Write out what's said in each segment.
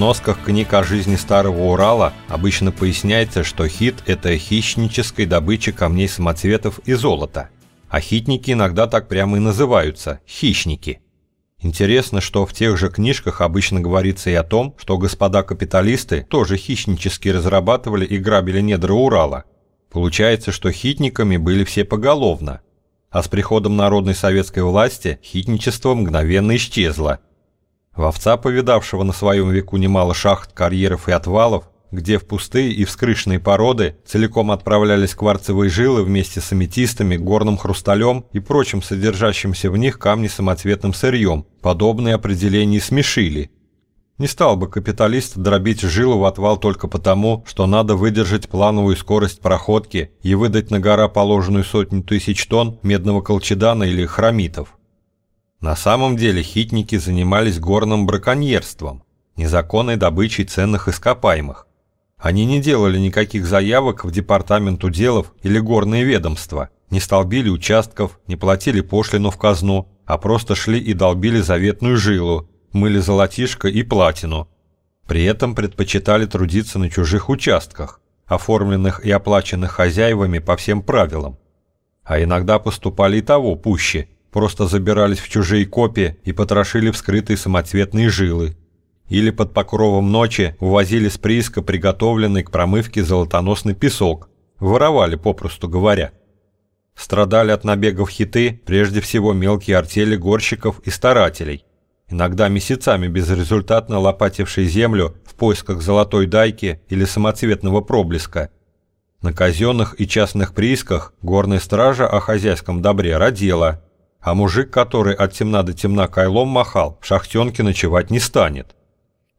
сносках книг о жизни Старого Урала обычно поясняется, что хит – это хищническая добыча камней самоцветов и золота. А хитники иногда так прямо и называются – хищники. Интересно, что в тех же книжках обычно говорится и о том, что господа капиталисты тоже хищнически разрабатывали и грабили недра Урала. Получается, что хитниками были все поголовно. А с приходом народной советской власти хитничество мгновенно исчезло – Вовца, повидавшего на своем веку немало шахт, карьеров и отвалов, где в пустые и вскрышенные породы целиком отправлялись кварцевые жилы вместе с аметистами, горным хрусталем и прочим содержащимся в них камни самоцветным сырьем, подобные определения смешили. Не стал бы капиталист дробить жилу в отвал только потому, что надо выдержать плановую скорость проходки и выдать на гора положенную сотню тысяч тонн медного колчедана или хромитов. На самом деле хитники занимались горным браконьерством, незаконной добычей ценных ископаемых. Они не делали никаких заявок в департамент уделов или горные ведомства, не столбили участков, не платили пошлину в казну, а просто шли и долбили заветную жилу, мыли золотишко и платину. При этом предпочитали трудиться на чужих участках, оформленных и оплаченных хозяевами по всем правилам. А иногда поступали и того пуще – просто забирались в чужие копии и потрошили вскрытые самоцветные жилы. Или под покровом ночи увозили с прииска приготовленный к промывке золотоносный песок, воровали, попросту говоря. Страдали от набегов хиты прежде всего мелкие артели горщиков и старателей, иногда месяцами безрезультатно лопатившие землю в поисках золотой дайки или самоцветного проблеска. На казенных и частных приисках горная стража о хозяйском добре родила – а мужик, который от темна до темна кайлом махал, в шахтенке ночевать не станет.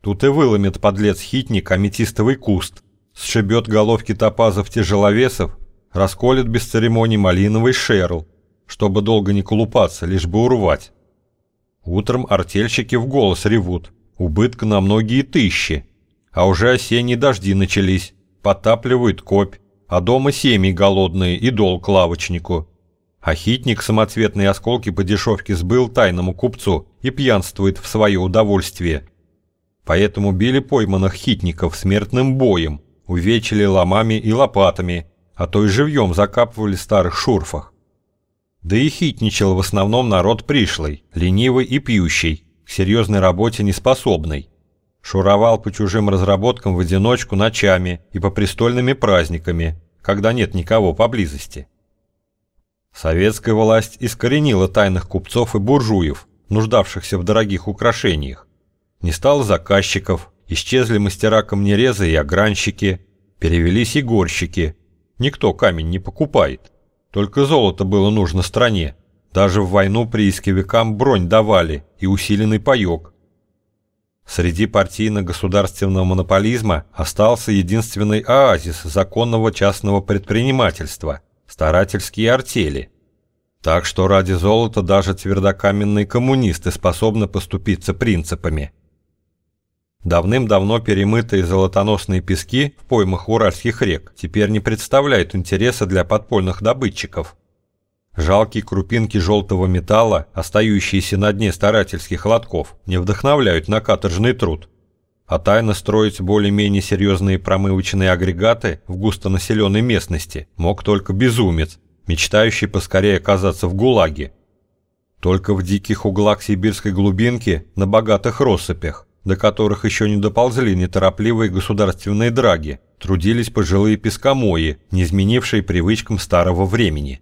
Тут и выломит подлец-хитник аметистовый куст, сшибет головки топазов-тяжеловесов, расколет без церемоний малиновый шерл, чтобы долго не колупаться, лишь бы урвать. Утром артельщики в голос ревут, убытка на многие тысячи, а уже осенние дожди начались, потапливают копь, а дома семьи голодные и долг лавочнику – а хитник самоцветные осколки по дешевке сбыл тайному купцу и пьянствует в свое удовольствие. Поэтому били пойманных хитников смертным боем, увечили ломами и лопатами, а то и живьем закапывали в старых шурфах. Да и хитничал в основном народ пришлый, ленивый и пьющий, к серьезной работе неспособный. Шуровал по чужим разработкам в одиночку ночами и по престольными праздниками, когда нет никого поблизости. Советская власть искоренила тайных купцов и буржуев, нуждавшихся в дорогих украшениях. Не стало заказчиков, исчезли мастера камнереза и огранщики, перевелись и горщики. Никто камень не покупает. Только золото было нужно стране. Даже в войну приискивикам бронь давали и усиленный паёк. Среди партийно-государственного монополизма остался единственный оазис законного частного предпринимательства – старательские артели. Так что ради золота даже твердокаменные коммунисты способны поступиться принципами. Давным-давно перемытые золотоносные пески в поймах уральских рек теперь не представляют интереса для подпольных добытчиков. Жалкие крупинки желтого металла, остающиеся на дне старательских лотков, не вдохновляют на каторжный труд. А тайно строить более-менее серьезные промывочные агрегаты в густонаселенной местности мог только безумец, мечтающий поскорее оказаться в ГУЛАГе. Только в диких углах сибирской глубинки, на богатых россыпях, до которых еще не доползли неторопливые государственные драги, трудились пожилые пескомои, не изменившие привычкам старого времени.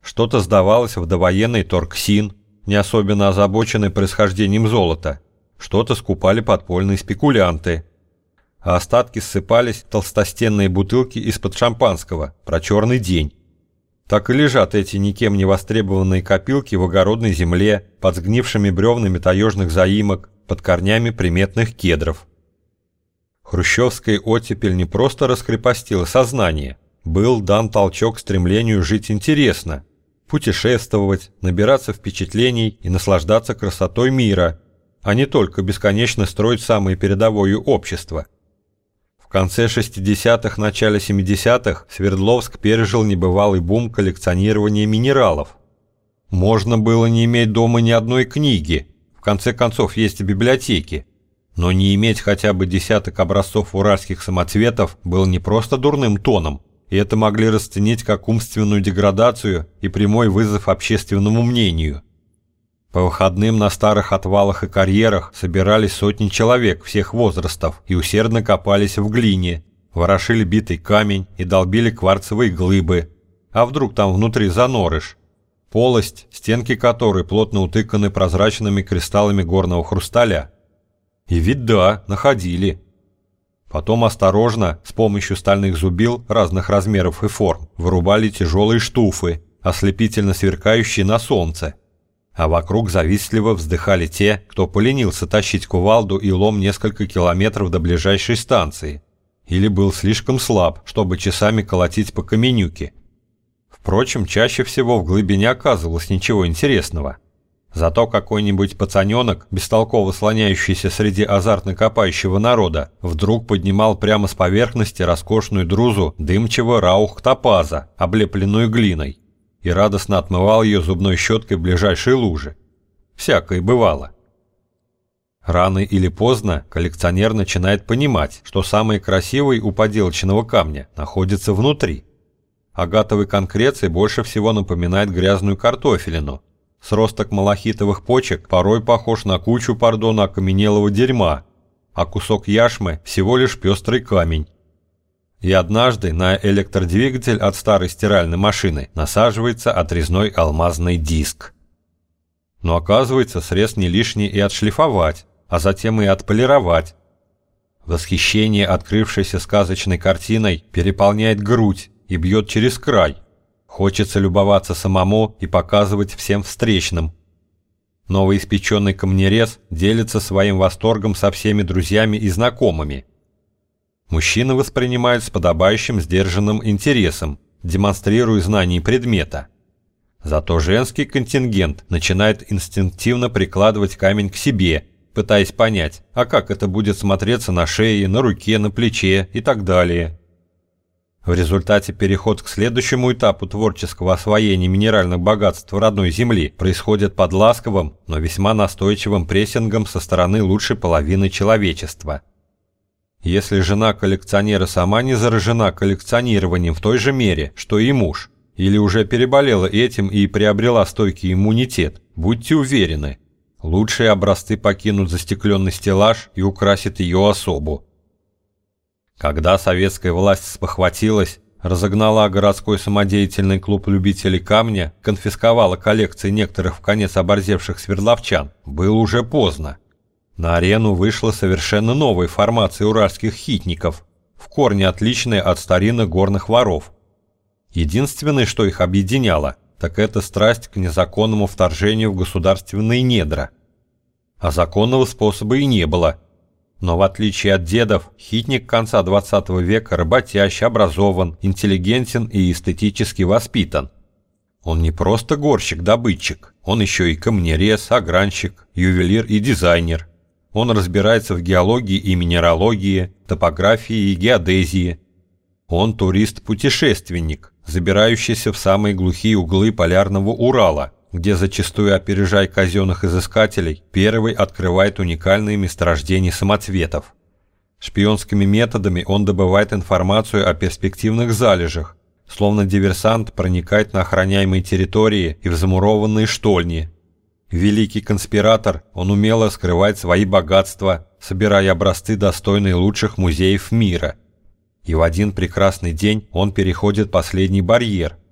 Что-то сдавалось в довоенный торгсин, не особенно озабоченный происхождением золота – что-то скупали подпольные спекулянты. А остатки ссыпались в толстостенные бутылки из-под шампанского про черный день. Так и лежат эти никем не востребованные копилки в огородной земле, под сгнившими бревнами таежных заимок, под корнями приметных кедров. Хрущевская оттепель не просто раскрепостила сознание, был дан толчок стремлению жить интересно, путешествовать, набираться впечатлений и наслаждаться красотой мира – а не только бесконечно строить самое передовое общество. В конце 60-х, начале 70-х Свердловск пережил небывалый бум коллекционирования минералов. Можно было не иметь дома ни одной книги, в конце концов есть библиотеки, Но не иметь хотя бы десяток образцов уральских самоцветов было не просто дурным тоном, и это могли расценить как умственную деградацию и прямой вызов общественному мнению. По выходным на старых отвалах и карьерах собирались сотни человек всех возрастов и усердно копались в глине, ворошили битый камень и долбили кварцевые глыбы. А вдруг там внутри занорыш? Полость, стенки которой плотно утыканы прозрачными кристаллами горного хрусталя. И ведь да, находили. Потом осторожно, с помощью стальных зубил разных размеров и форм, вырубали тяжелые штуфы, ослепительно сверкающие на солнце. А вокруг завистливо вздыхали те, кто поленился тащить кувалду и лом несколько километров до ближайшей станции. Или был слишком слаб, чтобы часами колотить по каменюке. Впрочем, чаще всего в глыбе не оказывалось ничего интересного – Зато какой-нибудь пацаненок, бестолково слоняющийся среди азартно копающего народа, вдруг поднимал прямо с поверхности роскошную друзу дымчего раух-топаза, облепленную глиной, и радостно отмывал ее зубной щеткой в ближайшей луже. Всякое бывало. Рано или поздно коллекционер начинает понимать, что самый красивый у поделочного камня находится внутри. Агатовый конкреций больше всего напоминает грязную картофелину, Сросток малахитовых почек порой похож на кучу, пардона, окаменелого дерьма, а кусок яшмы всего лишь пестрый камень. И однажды на электродвигатель от старой стиральной машины насаживается отрезной алмазный диск. Но оказывается, срез не лишний и отшлифовать, а затем и отполировать. Восхищение открывшейся сказочной картиной переполняет грудь и бьет через край – Хочется любоваться самому и показывать всем встречным. Новоиспеченный камнерез делится своим восторгом со всеми друзьями и знакомыми. Мужчины воспринимают с подобающим сдержанным интересом, демонстрируя знания предмета. Зато женский контингент начинает инстинктивно прикладывать камень к себе, пытаясь понять, а как это будет смотреться на шее, на руке, на плече и так далее. В результате переход к следующему этапу творческого освоения минеральных богатств родной земли происходит под ласковым, но весьма настойчивым прессингом со стороны лучшей половины человечества. Если жена коллекционера сама не заражена коллекционированием в той же мере, что и муж, или уже переболела этим и приобрела стойкий иммунитет, будьте уверены, лучшие образцы покинут застекленный стеллаж и украсят ее особу. Когда советская власть спохватилась, разогнала городской самодеятельный клуб любителей камня, конфисковала коллекции некоторых в конец оборзевших свердловчан, было уже поздно. На арену вышла совершенно новая формация уральских хитников, в корне отличная от старинных горных воров. Единственное, что их объединяло, так это страсть к незаконному вторжению в государственные недра. А законного способа и не было – но в отличие от дедов, хитник конца 20 века работящий, образован, интеллигентен и эстетически воспитан. Он не просто горщик-добытчик, он еще и камнерез, огранщик, ювелир и дизайнер. Он разбирается в геологии и минералогии, топографии и геодезии. Он турист-путешественник, забирающийся в самые глухие углы полярного Урала – где зачастую опережая казенных изыскателей, первый открывает уникальные месторождения самоцветов. Шпионскими методами он добывает информацию о перспективных залежах, словно диверсант проникает на охраняемые территории и в замурованные штольни. Великий конспиратор, он умело скрывает свои богатства, собирая образцы, достойные лучших музеев мира. И в один прекрасный день он переходит последний барьер –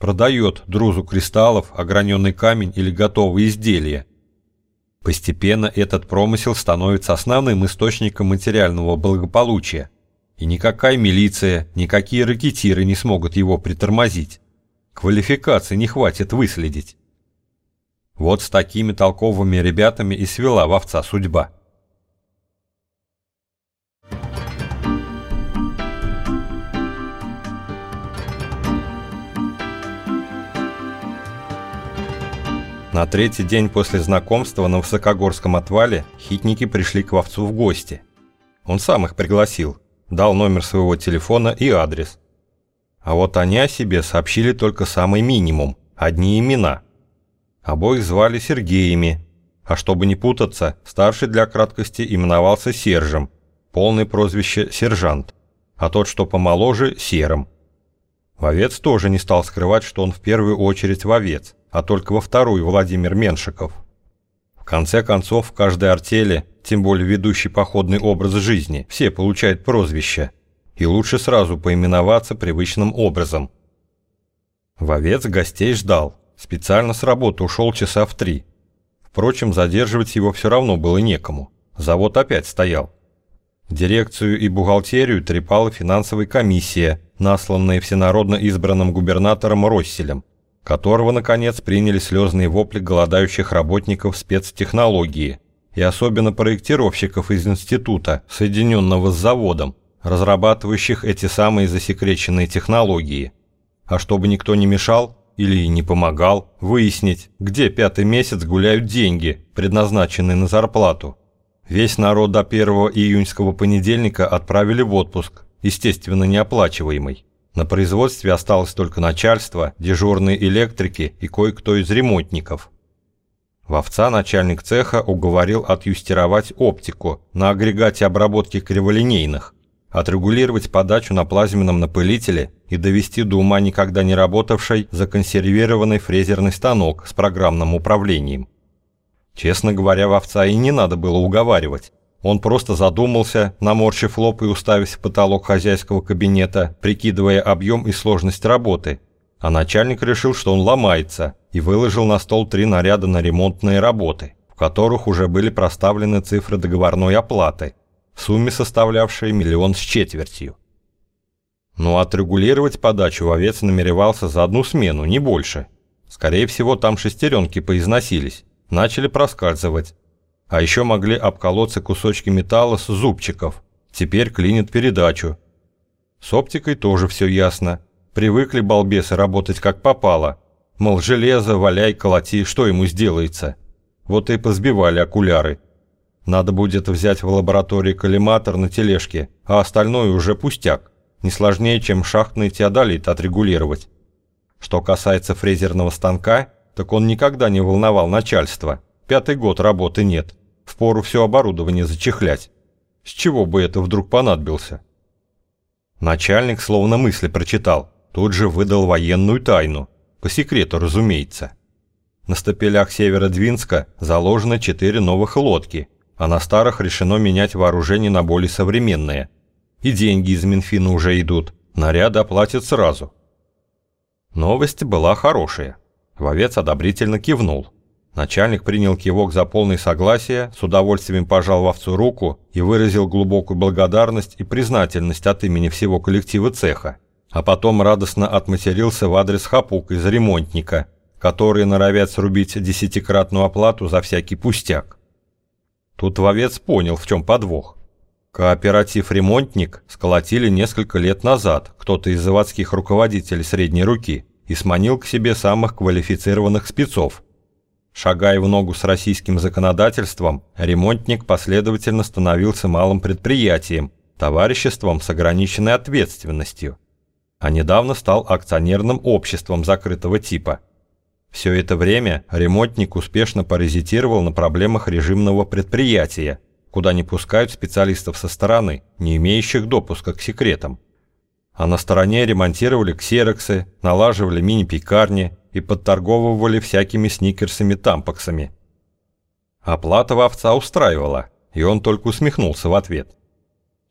продает друзу кристаллов, ограненный камень или готовые изделия. Постепенно этот промысел становится основным источником материального благополучия, и никакая милиция, никакие ракетиры не смогут его притормозить. Квалификации не хватит выследить. Вот с такими толковыми ребятами и свела вовца судьба. На третий день после знакомства на Высокогорском отвале хитники пришли к вовцу в гости. Он сам их пригласил, дал номер своего телефона и адрес. А вот они о себе сообщили только самый минимум, одни имена. Обоих звали Сергеями. А чтобы не путаться, старший для краткости именовался Сержем, полное прозвище Сержант, а тот, что помоложе, Серым. Вовец тоже не стал скрывать, что он в первую очередь вовец, а только во вторую Владимир Меншиков. В конце концов, в каждой артели, тем более ведущий походный образ жизни, все получают прозвище, и лучше сразу поименоваться привычным образом. Вовец гостей ждал, специально с работы ушел часа в три. Впрочем, задерживать его все равно было некому, завод опять стоял. Дирекцию и бухгалтерию трепала финансовая комиссия, насланная всенародно избранным губернатором Росселем, которого, наконец, приняли слезные вопли голодающих работников спецтехнологии и особенно проектировщиков из института, соединенного с заводом, разрабатывающих эти самые засекреченные технологии. А чтобы никто не мешал или не помогал, выяснить, где пятый месяц гуляют деньги, предназначенные на зарплату, Весь народ до 1 июньского понедельника отправили в отпуск, естественно, неоплачиваемый. На производстве осталось только начальство, дежурные электрики и кое-кто из ремонтников. Вовца начальник цеха уговорил отюстировать оптику на агрегате обработки криволинейных, отрегулировать подачу на плазменном напылителе и довести до ума никогда не работавший законсервированный фрезерный станок с программным управлением. Честно говоря, вовца и не надо было уговаривать. Он просто задумался, наморщив лоб и уставив в потолок хозяйского кабинета, прикидывая объем и сложность работы. А начальник решил, что он ломается, и выложил на стол три наряда на ремонтные работы, в которых уже были проставлены цифры договорной оплаты, в сумме составлявшей миллион с четвертью. Но отрегулировать подачу вовец намеревался за одну смену, не больше. Скорее всего, там шестеренки поизносились начали проскальзывать. А еще могли обколоться кусочки металла с зубчиков. Теперь клинит передачу. С оптикой тоже все ясно. Привыкли балбесы работать как попало. Мол, железо, валяй, колоти, что ему сделается. Вот и позбивали окуляры. Надо будет взять в лаборатории коллиматор на тележке, а остальное уже пустяк. Не сложнее, чем шахтный теодолит отрегулировать. Что касается фрезерного станка, так он никогда не волновал начальство. Пятый год работы нет. Впору все оборудование зачехлять. С чего бы это вдруг понадобился? Начальник словно мысли прочитал. Тут же выдал военную тайну. По секрету, разумеется. На стапелях Северодвинска заложено четыре новых лодки, а на старых решено менять вооружение на более современные. И деньги из Минфина уже идут. Наряды оплатят сразу. Новость была хорошая. Вовец одобрительно кивнул. Начальник принял кивок за полное согласие, с удовольствием пожал вовцу руку и выразил глубокую благодарность и признательность от имени всего коллектива цеха. А потом радостно отматерился в адрес хапук из ремонтника, которые норовят срубить десятикратную оплату за всякий пустяк. Тут вовец понял, в чем подвох. Кооператив «Ремонтник» сколотили несколько лет назад кто-то из заводских руководителей средней руки – и сманил к себе самых квалифицированных спецов. Шагая в ногу с российским законодательством, ремонтник последовательно становился малым предприятием, товариществом с ограниченной ответственностью, а недавно стал акционерным обществом закрытого типа. Все это время ремонтник успешно паразитировал на проблемах режимного предприятия, куда не пускают специалистов со стороны, не имеющих допуска к секретам а на стороне ремонтировали ксероксы, налаживали мини-пекарни и подторговывали всякими сникерсами-тампаксами. Оплата овца устраивала, и он только усмехнулся в ответ.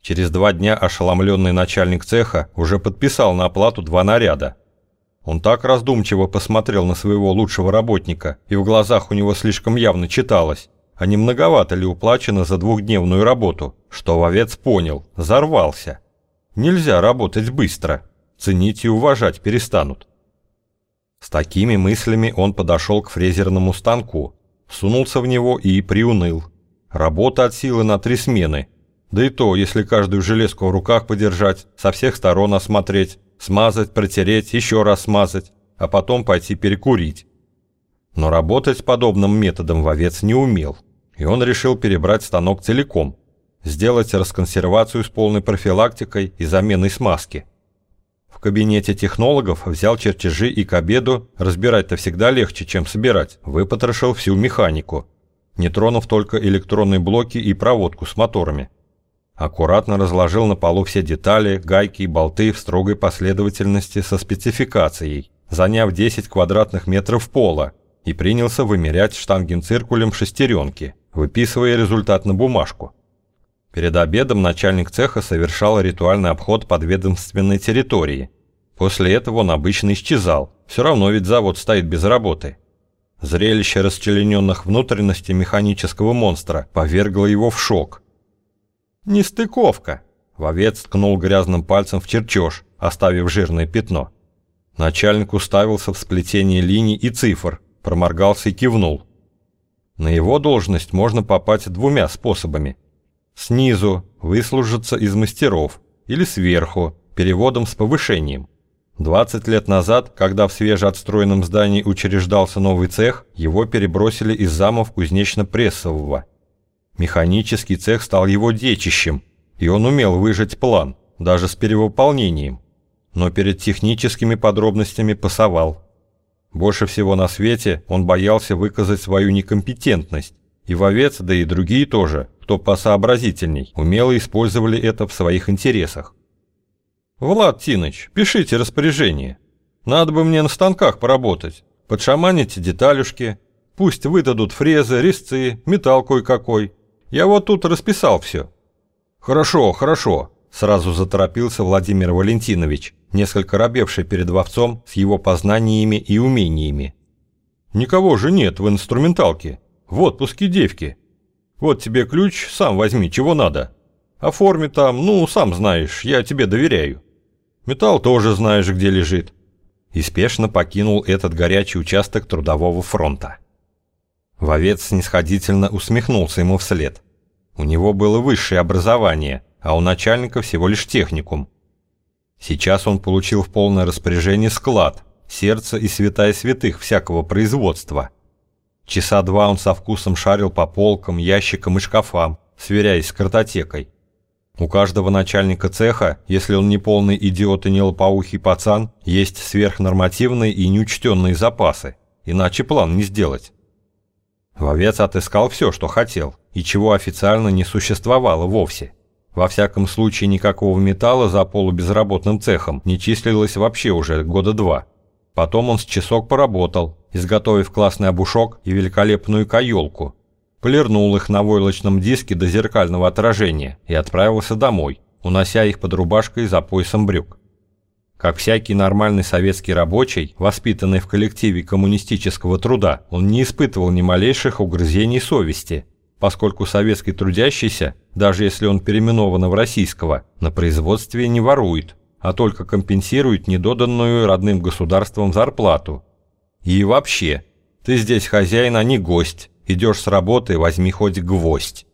Через два дня ошеломленный начальник цеха уже подписал на оплату два наряда. Он так раздумчиво посмотрел на своего лучшего работника, и в глазах у него слишком явно читалось, а не многовато ли уплачено за двухдневную работу, что вовец понял, взорвался. Нельзя работать быстро. Ценить и уважать перестанут. С такими мыслями он подошел к фрезерному станку, сунулся в него и приуныл. Работа от силы на три смены. Да и то, если каждую железку в руках подержать, со всех сторон осмотреть, смазать, протереть, еще раз смазать, а потом пойти перекурить. Но работать подобным методом вовец не умел, и он решил перебрать станок целиком – сделать расконсервацию с полной профилактикой и заменой смазки. В кабинете технологов взял чертежи и к обеду, разбирать-то всегда легче, чем собирать, выпотрошил всю механику. не тронув только электронные блоки и проводку с моторами. Аккуратно разложил на полу все детали, гайки и болты в строгой последовательности со спецификацией, заняв 10 квадратных метров пола, и принялся вымерять штангенциркулем шестеренки, выписывая результат на бумажку. Перед обедом начальник цеха совершал ритуальный обход подведомственной территории. После этого он обычно исчезал, все равно ведь завод стоит без работы. Зрелище расчлененных внутренностей механического монстра повергло его в шок. «Нестыковка!» Вовец ткнул грязным пальцем в черчеж, оставив жирное пятно. Начальник уставился в сплетение линий и цифр, проморгался и кивнул. На его должность можно попасть двумя способами. Снизу выслужиться из мастеров или сверху, переводом с повышением. 20 лет назад, когда в свежеотстроенном здании учреждался новый цех, его перебросили из замов кузнечно-прессового. Механический цех стал его детищем, и он умел выжать план, даже с перевыполнением. Но перед техническими подробностями пасовал. Больше всего на свете он боялся выказать свою некомпетентность, и вовец, да и другие тоже, кто посообразительней, умело использовали это в своих интересах. «Влад Тиныч, пишите распоряжение. Надо бы мне на станках поработать, подшаманите деталюшки, пусть выдадут фрезы, резцы, металл кой-какой. Я вот тут расписал все». «Хорошо, хорошо», – сразу заторопился Владимир Валентинович, несколько робевший перед вовцом с его познаниями и умениями. «Никого же нет в инструменталке. В отпуске девки. Вот тебе ключ, сам возьми, чего надо. Оформи там, ну, сам знаешь, я тебе доверяю. Металл тоже знаешь, где лежит». И спешно покинул этот горячий участок трудового фронта. Вовец снисходительно усмехнулся ему вслед. У него было высшее образование, а у начальника всего лишь техникум – Сейчас он получил в полное распоряжение склад, сердце и святая святых всякого производства. Часа два он со вкусом шарил по полкам, ящикам и шкафам, сверяясь с картотекой. У каждого начальника цеха, если он не полный идиот и не лопоухий пацан, есть сверхнормативные и неучтенные запасы, иначе план не сделать. Вовец отыскал все, что хотел, и чего официально не существовало вовсе – во всяком случае, никакого металла за полубезработным цехом не числилось вообще уже года два. Потом он с часок поработал, изготовив классный обушок и великолепную каелку. Полирнул их на войлочном диске до зеркального отражения и отправился домой, унося их под рубашкой за поясом брюк. Как всякий нормальный советский рабочий, воспитанный в коллективе коммунистического труда, он не испытывал ни малейших угрызений совести – поскольку советский трудящийся, даже если он переименован в российского, на производстве не ворует, а только компенсирует недоданную родным государством зарплату. И вообще, ты здесь хозяин, а не гость, идешь с работы, возьми хоть гвоздь.